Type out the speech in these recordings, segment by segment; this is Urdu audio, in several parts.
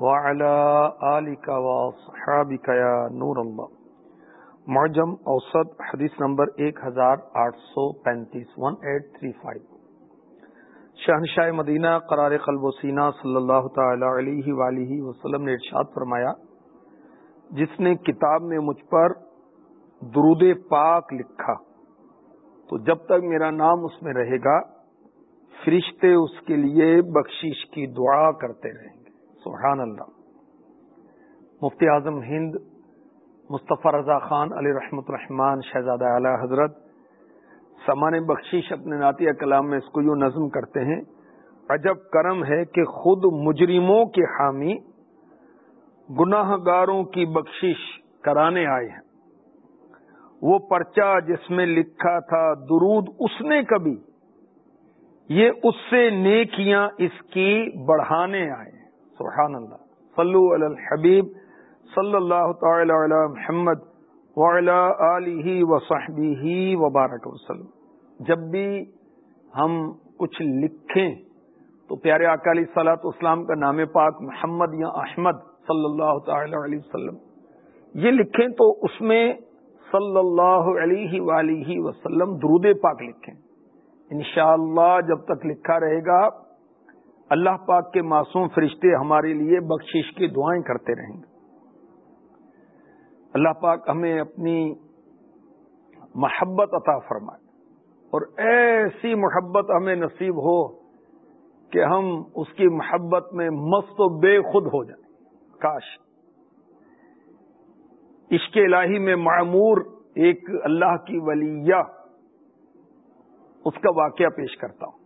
وعلى آلك وصحابك يا نور الله. معجم اوسط، حدیث نمبر ایک ہزار آٹھ سو پینتیس ون ایٹ تھری فائیو شہنشاہ مدینہ، قرار قلب و سینہ صلی اللہ تعالی علیہ وآلہ وسلم نے ارشاد فرمایا، جس نے کتاب میں مجھ پر درود پاک لکھا، تو جب تک میرا نام اس میں رہے گا، فرشتے اس کے لیے بخشش کی دعا کرتے رہیں۔ گے سبحان اللہ مفتی اعظم ہند مصطفیٰ رضا خان علی رحمت الرحمان شہزادہ اعلی حضرت، سامان بخشش اپنے نعتیہ کلام میں اس کو یوں نظم کرتے ہیں، عجب کرم ہے کہ خود مجرموں کے حامی گناہ گاروں کی بخشش کرانے آئے ہیں۔ وہ پرچہ جس میں لکھا تھا درود، اس نے کبھی یہ اس سے نیکیاں اس کی بڑھانے آئے۔ ہیں سبحان اللہ صلو علی الحبیب صلی اللہ تعالی علی محمد وعلی آلہ وصحبہ وبارک وسلم. جب بھی ہم کچھ لکھیں تو پیارے اکالی سلاط اسلام کا نام پاک محمد یا احمد صلی اللہ تعالی علیہ وسلم. یہ لکھیں تو اس میں صلی اللہ علیہ ولیہ وسلم درود پاک لکھیں. انشاءاللہ جب تک لکھا رہے گا اللہ پاک کے معصوم فرشتے ہمارے لیے بخشش کی دعائیں کرتے رہیں گے۔ اللہ پاک ہمیں اپنی محبت عطا فرمائے اور ایسی محبت ہمیں نصیب ہو کہ ہم اس کی محبت میں مست و بے خود ہو جائیں۔ کاش۔ عشق الہی میں معمور ایک اللہ کی ولیہ اس کا واقعہ پیش کرتا ہوں۔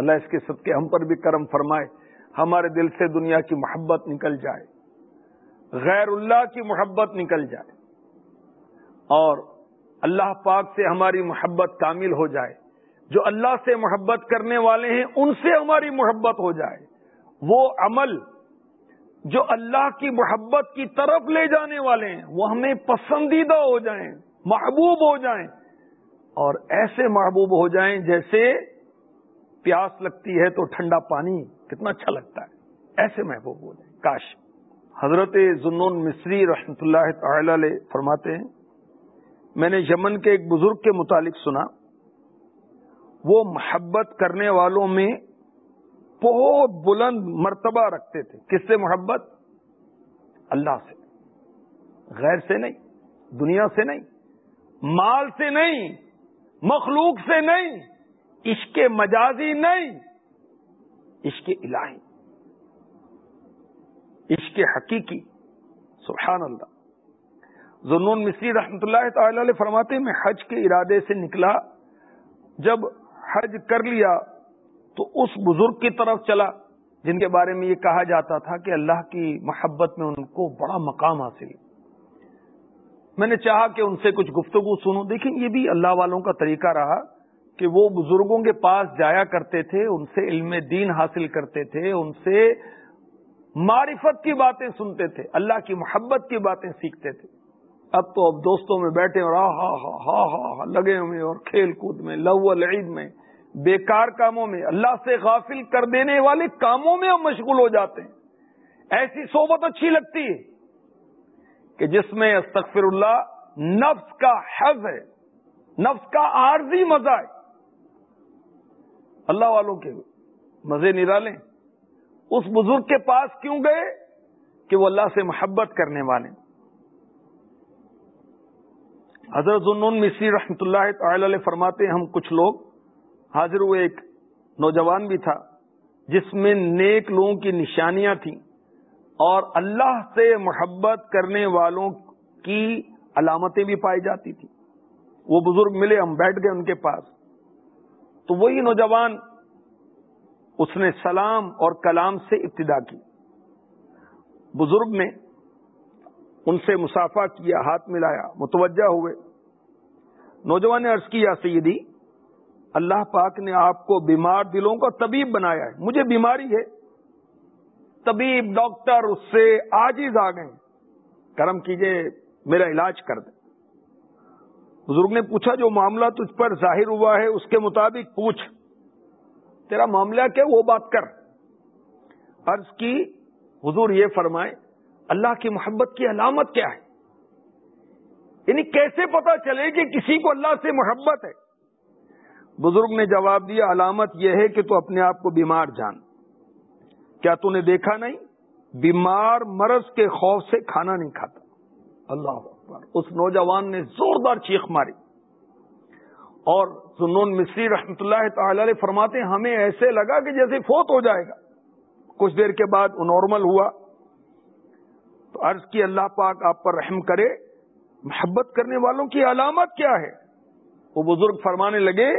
اللہ اس کے صدقے ہم پر بھی کرم فرمائے، ہمارے دل سے دنیا کی محبت نکل جائے، غیر اللہ کی محبت نکل جائے، اور اللہ پاک سے ہماری محبت کامل ہو جائے۔ جو اللہ سے محبت کرنے والے ہیں، ان سے ہماری محبت ہو جائے۔ وہ عمل جو اللہ کی محبت کی طرف لے جانے والے ہیں، وہ ہمیں پسندیدہ ہو جائیں، محبوب ہو جائیں۔ اور ایسے محبوب ہو جائیں جیسے پیاس لگتی ہے تو ٹھنڈا پانی کتنا اچھا لگتا ہے۔ ایسے محبوب ہو کاش۔ حضرت ضنون مصری رحمت اللہ تعالی علیہ فرماتے ہیں، میں نے یمن کے ایک بزرگ کے متعلق سنا، وہ محبت کرنے والوں میں بہت بلند مرتبہ رکھتے تھے۔ کس سے محبت؟ اللہ سے۔ غیر سے نہیں، دنیا سے نہیں، مال سے نہیں، مخلوق سے نہیں۔ عشق مجازی نہیں عشق الہی عشق حقیقی، سبحان اللہ۔ ضنون مصری رحمت اللہ تعالی علیہ فرماتے میں حج کے ارادے سے نکلا، جب حج کر لیا تو اس بزرگ کی طرف چلا، جن کے بارے میں یہ کہا جاتا تھا کہ اللہ کی محبت میں ان کو بڑا مقام حاصل۔ میں نے چاہا کہ ان سے کچھ گفتگو سنوں۔ دیکھیں، یہ بھی اللہ والوں کا طریقہ رہا۔ کہ وہ بزرگوں کے پاس جایا کرتے تھے، ان سے علم دین حاصل کرتے تھے، ان سے معرفت کی باتیں سنتے تھے، اللہ کی محبت کی باتیں سیکھتے تھے۔ اب تو اب دوستوں میں بیٹھے اور ہا ہا ہا ہا لگے ہوئے اور کھیل کود میں لو العید میں، بیکار کاموں میں، اللہ سے غافل کر دینے والے کاموں میں ہم مشغول ہو جاتے ہیں۔ ایسی صحبت اچھی لگتی ہے کہ جس میں استغفر اللہ نفس کا حض ہے، نفس کا عارضی مزہ ہے۔ اللہ والوں کے مزے نرالیں اس بزرگ کے پاس کیوں گئے؟ کہ وہ اللہ سے محبت کرنے والے۔ حضرت مصری رحمتہ اللہ تعالی علیہ فرماتے ہیں، ہم کچھ لوگ حاضر ہوئے، ایک نوجوان بھی تھا، جس میں نیک لوگوں کی نشانیاں تھیں اور اللہ سے محبت کرنے والوں کی علامتیں بھی پائی جاتی تھیں۔ وہ بزرگ ملے، ہم بیٹھ گئے ان کے پاس۔ تو وہی نوجوان اس نے سلام اور کلام سے ابتدا کی۔ بزرگ نے ان سے مسافہ کیا، ہاتھ ملایا، متوجہ ہوئے۔ نوجوان نے عرض کیا، سیدی، اللہ پاک نے آپ کو بیمار دلوں کا طبیب بنایا ہے۔ مجھے بیماری ہے۔ طبیب، ڈاکٹر، اس سے آجیز آ گئے۔ کرم کیجیے، میرا علاج کر دیں۔ بزرگ نے پوچھا، جو معاملہ تجھ پر ظاہر ہوا ہے، اس کے مطابق پوچھ۔ تیرا معاملہ کیا؟ وہ بات کر۔ عرض کی، حضور یہ فرمائے، اللہ کی محبت کی علامت کیا ہے؟ یعنی کیسے پتا چلے کہ کسی کو اللہ سے محبت ہے؟ بزرگ نے جواب دیا، علامت یہ ہے کہ تو اپنے آپ کو بیمار جان۔ کیا تو نے دیکھا نہیں؟ بیمار مرض کے خوف سے کھانا نہیں کھاتا۔ اللہ اکبر اس نوجوان نے زوردار چیخ ماری۔ اور سنون مصری رحمتہ اللہ تعالی علیہ فرماتے ہیں، ہمیں ایسے لگا کہ جیسے فوت ہو جائے گا۔ کچھ دیر کے بعد وہ نارمل ہوا۔ تو عرض کی اللہ پاک آپ پر رحم کرے۔ محبت کرنے والوں کی علامت کیا ہے؟ وہ بزرگ فرمانے لگے،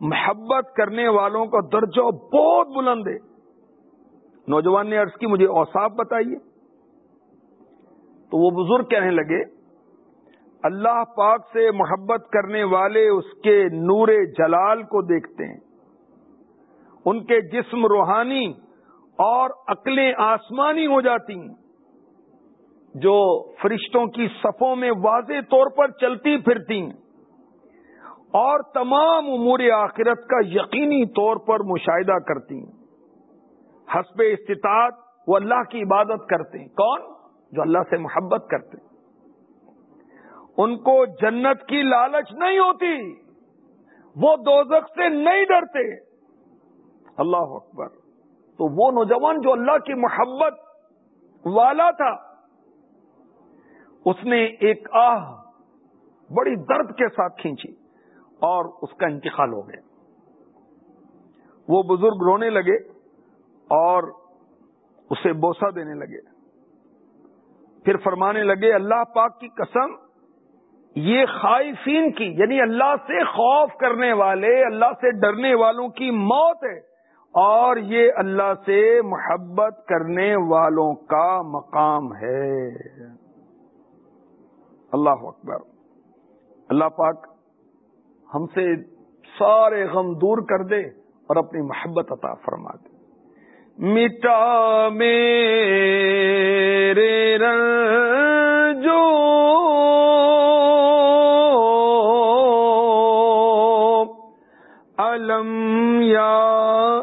محبت کرنے والوں کا درجہ بہت بلند ہے۔ نوجوان نے عرض کی، مجھے اوساف بتائیے۔ تو وہ بزرگ کہنے لگے اللہ پاک سے محبت کرنے والے اس کے نور جلال کو دیکھتے ہیں۔ ان کے جسم روحانی اور عقلیں آسمانی ہو جاتی ہیں۔ جو فرشتوں کی صفوں میں واضح طور پر چلتی پھرتی ہیں۔ اور تمام امور آخرت کا یقینی طور پر مشاہدہ کرتی ہیں۔ حسب استطاعت وہ اللہ کی عبادت کرتے ہیں۔ کون؟ جو اللہ سے محبت کرتے ہیں۔ ان کو جنت کی لالچ نہیں ہوتی وہ دوزخ سے نہیں ڈرتے اللہ اکبر تو وہ نوجوان جو اللہ کی محبت والا تھا اس نے ایک آہ بڑی درد کے ساتھ کھینچی اور اس کا انتقال ہو گیا وہ بزرگ رونے لگے اور اسے بوسا دینے لگے پھر فرمانے لگے اللہ پاک کی قسم یہ خائفین کی یعنی اللہ سے خوف کرنے والے، اللہ سے ڈرنے والوں کی موت ہے۔ اور یہ اللہ سے محبت کرنے والوں کا مقام ہے۔ اللہ اکبر۔ اللہ پاک ہم سے سارے غم دور کر دے اور اپنی محبت عطا فرما دے۔ مٹا میرے جو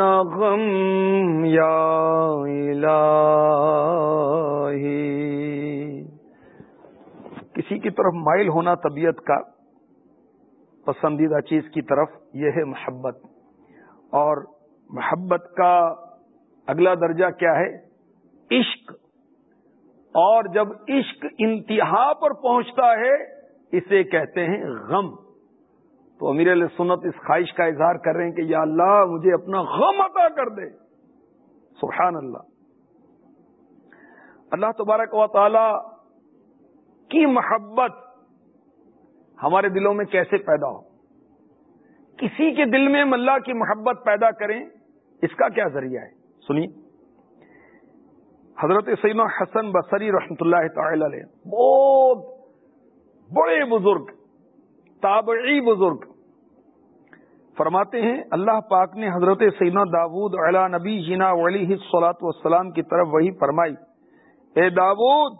اپ نغم یا کسی کی طرف مائل ہونا طبیعت کا پسندیدہ چیز کی طرف یہ ہے محبت۔ اور محبت کا اگلا درجہ کیا ہے؟ عشق۔ اور جب عشق انتہا پر پہنچتا ہے، اسے کہتے ہیں غم۔ تو امیر علیہ سنت اس خواہش کا اظہار کر رہے ہیں کہ یا اللہ مجھے اپنا غم عطا کر دے۔ سبحان اللہ اللہ تبارک و تعالی کی محبت ہمارے دلوں میں کیسے پیدا ہو؟ کسی کے دل میں ہم اللہ کی محبت پیدا کریں، اس کا کیا ذریعہ ہے؟ سنیے۔ حضرت سینا حسن بصری رحمت اللہ تعالی علیہ، بہت بڑے بزرگ تابعی بزرگ۔ فرماتے ہیں، اللہ پاک نے حضرت سینا داود علا نبی جینا ولی سلاۃ والسلام کی طرف وہی فرمائی، اے داود،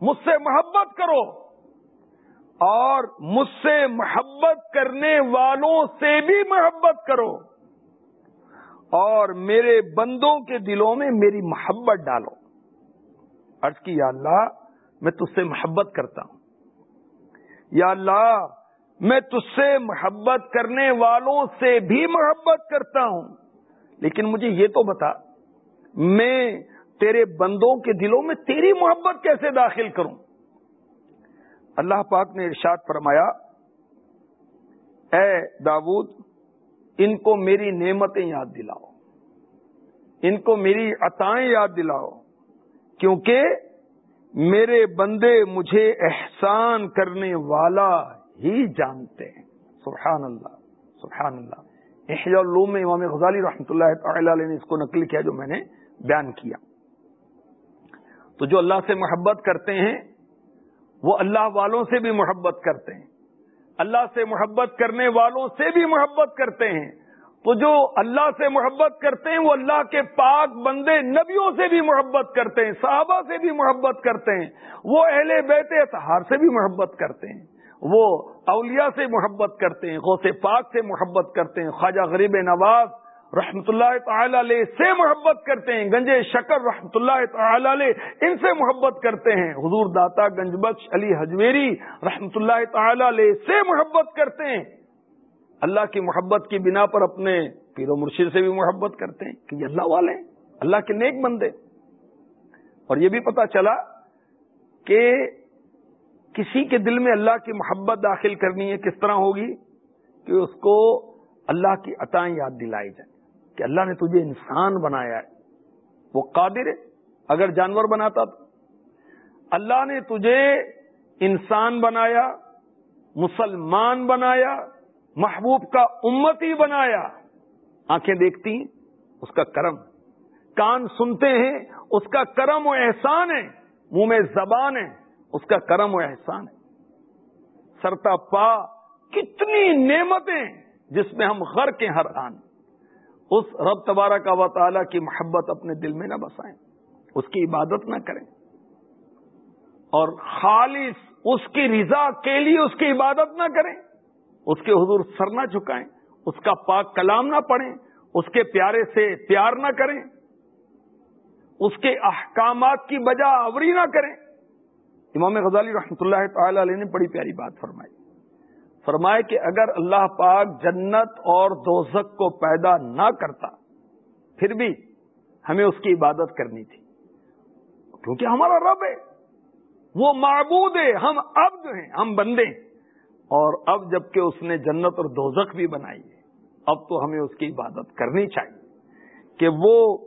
مجھ سے محبت کرو اور مجھ سے محبت کرنے والوں سے بھی محبت کرو اور میرے بندوں کے دلوں میں میری محبت ڈالو۔ عرض کی، یا اللہ، میں تج سے محبت کرتا ہوں۔ یا اللہ، میں تج سے محبت کرنے والوں سے بھی محبت کرتا ہوں۔ لیکن مجھے یہ تو بتا، میں تیرے بندوں کے دلوں میں تیری محبت کیسے داخل کروں؟ اللہ پاک نے ارشاد فرمایا، اے داود، ان کو میری نعمتیں یاد دلاؤ، ان کو میری عطائیں یاد دلاؤ، کیونکہ میرے بندے مجھے احسان کرنے والا ہی جانتے ہیں۔ سبحان اللہ سبحان اللہ۔ احیاء العلوم میں امام غزالی رحمۃ اللہ تعالی علیہ نے اس کو نقل کیا جو میں نے بیان کیا۔ تو جو اللہ سے محبت کرتے ہیں، وہ اللہ والوں سے بھی محبت کرتے ہیں۔ اللہ سے محبت کرنے والوں سے بھی محبت کرتے ہیں۔ تو جو اللہ سے محبت کرتے ہیں، وہ اللہ کے پاک بندے نبیوں سے بھی محبت کرتے ہیں، صحابہ سے بھی محبت کرتے ہیں، وہ اہل بیت اتحار سے بھی محبت کرتے ہیں، وہ اولیاء سے محبت کرتے ہیں، غوث پاک سے محبت کرتے ہیں، خواجہ غریب نواز رحمت اللہ تعالی علیہ سے محبت کرتے ہیں، گنجے شکر رحمت اللہ تعالی علیہ ان سے محبت کرتے ہیں، حضور داتا گنج بخش علی حجویری رحمت اللہ تعالی علیہ سے محبت کرتے ہیں۔ اللہ کی محبت کی بنا پر اپنے پیر و مرشد سے بھی محبت کرتے ہیں کہ یہ اللہ والے ہیں، اللہ کے نیک بندے۔ اور یہ بھی پتا چلا کہ کسی کے دل میں اللہ کی محبت داخل کرنی ہے، کس طرح ہوگی؟ کہ اس کو اللہ کی عطائیں یاد دلائی جائیں۔ کہ اللہ نے تجھے انسان بنایا ہے، وہ قادر ہے۔ اگر جانور بناتا تو۔ اللہ نے تجھے انسان بنایا، مسلمان بنایا محبوب کا امتی بنایا۔ آنکھیں دیکھتی ہیں، اس کا کرم۔ کان سنتے ہیں، اس کا کرم و احسان ہے۔ منہ میں زبان ہے، اس کا کرم و احسان ہے۔ سرتا پا، کتنی نعمتیں جس میں ہم غر کے ہر آن۔ اس رب تبارہ کا و تعالی کی محبت اپنے دل میں نہ بسائیں۔ اس کی عبادت نہ کریں۔ اور خالص اس کی رضا کے لیے اس کی عبادت نہ کریں۔ اس کے حضور سر نہ جھکائیں، اس کا پاک کلام نہ پڑھیں، اس کے پیارے سے پیار نہ کریں، اس کے احکامات کی بجا آوری نہ کریں۔ امام غزالی رحمۃ اللہ تعالی علیہ نے بڑی پیاری بات فرمائی۔ فرمائے کہ اگر اللہ پاک جنت اور دوزک کو پیدا نہ کرتا، پھر بھی ہمیں اس کی عبادت کرنی تھی۔ کیونکہ ہمارا رب ہے، وہ معبود ہے، ہم عبد ہیں، ہم بندے ہیں۔ اور اب جبکہ اس نے جنت اور دوزک بھی بنائی ہے، اب تو ہمیں اس کی عبادت کرنی چاہیے کہ وہ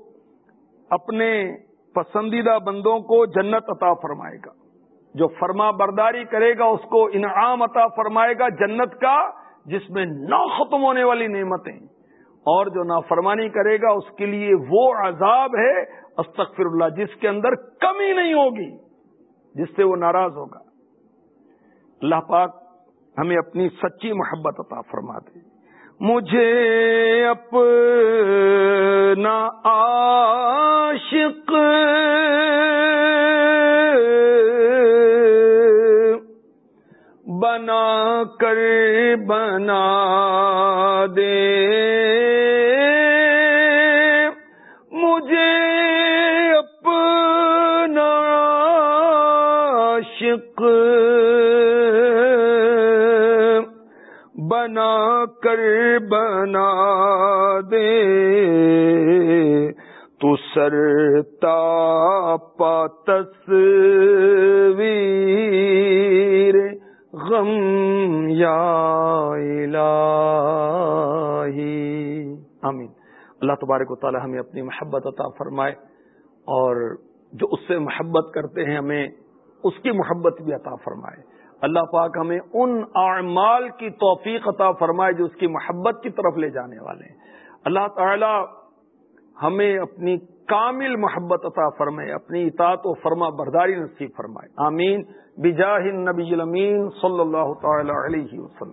اپنے پسندیدہ بندوں کو جنت عطا فرمائے گا۔ جو فرما برداری کرے گا، اس کو انعام عطا فرمائے گا جنت کا، جس میں نہ ختم ہونے والی نعمتیں۔ اور جو نافرمانی کرے گا، اس کے لیے وہ عذاب ہے استغفر اللہ جس کے اندر کمی نہیں ہوگی، جس سے وہ ناراض ہوگا۔ اللہ پاک ہمیں اپنی سچی محبت عطا فرما دے۔ مجھے اپنا عاشق بنا کر بنا دے۔ مجھے اپنا عاشق کر بنا دے۔ تو سرتا پاتس غم یا آمین۔ اللہ تبارک و تعالی ہمیں اپنی محبت عطا فرمائے اور جو اس سے محبت کرتے ہیں ہمیں اس کی محبت بھی عطا فرمائے۔ اللہ پاک ہمیں ان اعمال کی توفیق عطا فرمائے جو اس کی محبت کی طرف لے جانے والے ہیں۔ اللہ تعالی ہمیں اپنی کامل محبت عطا فرمائے، اپنی اطاعت و فرما برداری نصیب فرمائے۔ آمین۔ بجاہ النبی الامین صلی اللہ تعالی علیہ وسلم۔